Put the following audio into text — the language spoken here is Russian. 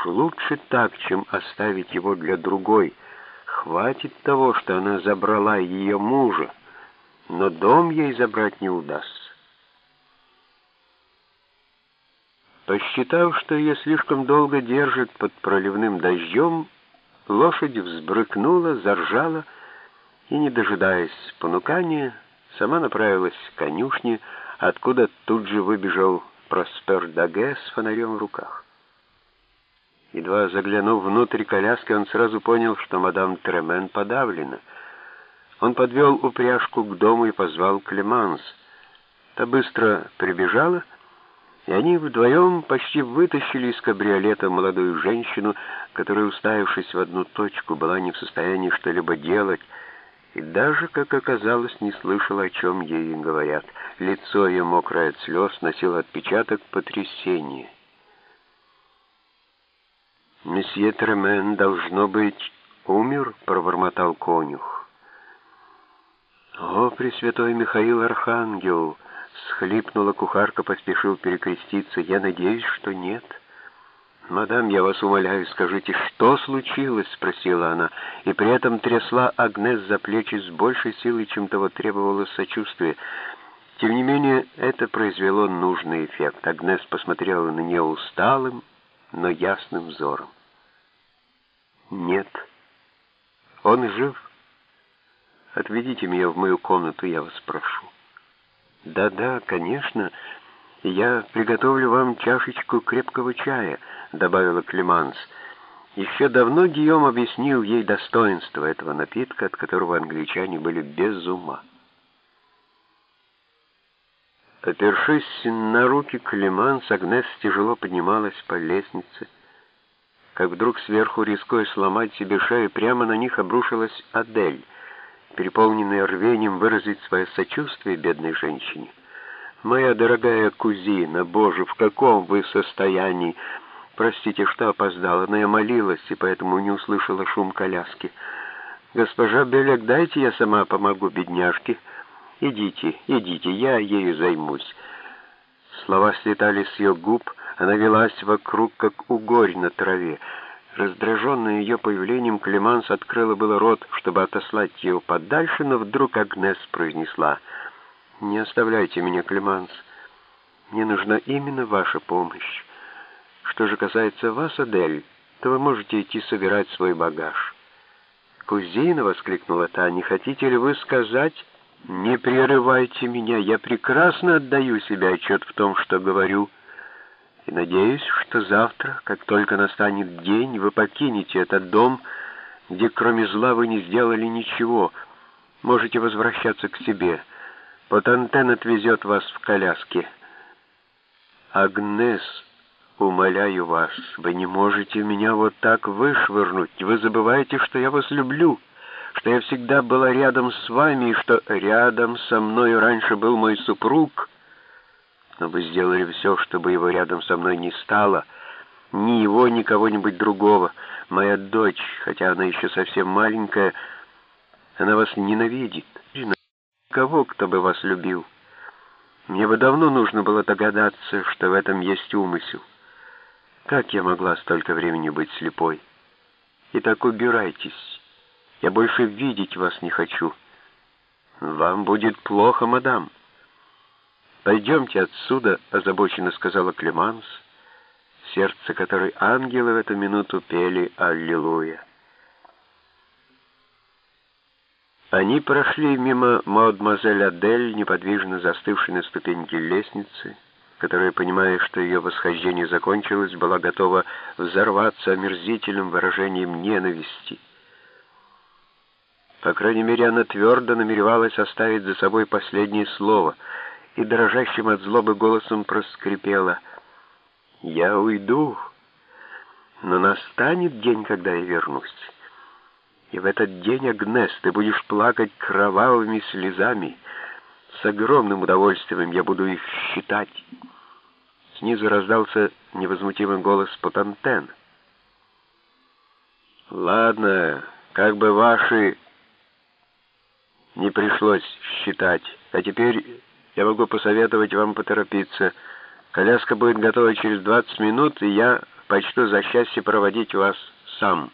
уж лучше так, чем оставить его для другой. Хватит того, что она забрала ее мужа, но дом ей забрать не удастся. Посчитав, что ее слишком долго держат под проливным дождем, лошадь взбрыкнула, заржала и, не дожидаясь понукания, сама направилась к конюшне, откуда тут же выбежал Проспер Даге с фонарем в руках. Едва заглянув внутрь коляски, он сразу понял, что мадам Тремен подавлена. Он подвел упряжку к дому и позвал Клеманс. Та быстро прибежала, и они вдвоем почти вытащили из кабриолета молодую женщину, которая, уставившись в одну точку, была не в состоянии что-либо делать, и даже, как оказалось, не слышала, о чем ей говорят. Лицо ее, мокрое от слез, носило отпечаток потрясения. «Месье Тремен, должно быть, умер?» — пробормотал конюх. «О, Пресвятой Михаил Архангел!» — схлипнула кухарка, поспешил перекреститься. «Я надеюсь, что нет». «Мадам, я вас умоляю, скажите, что случилось?» — спросила она, и при этом трясла Агнес за плечи с большей силой, чем того требовало сочувствия. Тем не менее, это произвело нужный эффект. Агнес посмотрела на нее усталым, но ясным взором. «Нет, он жив. Отведите меня в мою комнату, я вас прошу». «Да-да, конечно, я приготовлю вам чашечку крепкого чая». — добавила Клеманс. Еще давно Гийом объяснил ей достоинство этого напитка, от которого англичане были без ума. Опершись на руки Клеманс, Агнес тяжело поднималась по лестнице. Как вдруг сверху, рискуя сломать себе шею, прямо на них обрушилась Адель, переполненная рвением выразить свое сочувствие бедной женщине. «Моя дорогая кузина, боже, в каком вы состоянии!» Простите, что опоздала, но я молилась, и поэтому не услышала шум коляски. Госпожа Белек, дайте я сама помогу бедняжке. Идите, идите, я ею займусь. Слова слетали с ее губ, она велась вокруг, как угорь на траве. Раздраженная ее появлением, Клеманс открыла было рот, чтобы отослать ее подальше, но вдруг Агнес произнесла, «Не оставляйте меня, Клеманс, мне нужна именно ваша помощь. Что же касается вас, Адель, то вы можете идти собирать свой багаж. «Кузина!» — воскликнула та. «Не хотите ли вы сказать...» «Не прерывайте меня, я прекрасно отдаю себе отчет в том, что говорю, и надеюсь, что завтра, как только настанет день, вы покинете этот дом, где кроме зла вы не сделали ничего. Можете возвращаться к себе. Потантен отвезет вас в коляске». «Агнес!» «Умоляю вас, вы не можете меня вот так вышвырнуть. Вы забываете, что я вас люблю, что я всегда была рядом с вами, и что рядом со мной раньше был мой супруг. Но вы сделали все, чтобы его рядом со мной не стало, ни его, ни кого-нибудь другого. Моя дочь, хотя она еще совсем маленькая, она вас ненавидит. Кого, кто бы вас любил? Мне бы давно нужно было догадаться, что в этом есть умысел. Как я могла столько времени быть слепой? Итак, убирайтесь. Я больше видеть вас не хочу. Вам будет плохо, мадам. Пойдемте отсюда, озабоченно сказала Клеманс, сердце которой ангелы в эту минуту пели «Аллилуйя». Они прошли мимо мадемуазель Адель, неподвижно застывшей на ступеньке лестницы, которая, понимая, что ее восхождение закончилось, была готова взорваться омерзительным выражением ненависти. По крайней мере, она твердо намеревалась оставить за собой последнее слово и дрожащим от злобы голосом проскрипела «Я уйду, но настанет день, когда я вернусь». И в этот день, Агнес, ты будешь плакать кровавыми слезами. С огромным удовольствием я буду их считать. Снизу раздался невозмутимый голос Потантен. «Ладно, как бы ваши не пришлось считать. А теперь я могу посоветовать вам поторопиться. Коляска будет готова через 20 минут, и я почту за счастье проводить вас сам».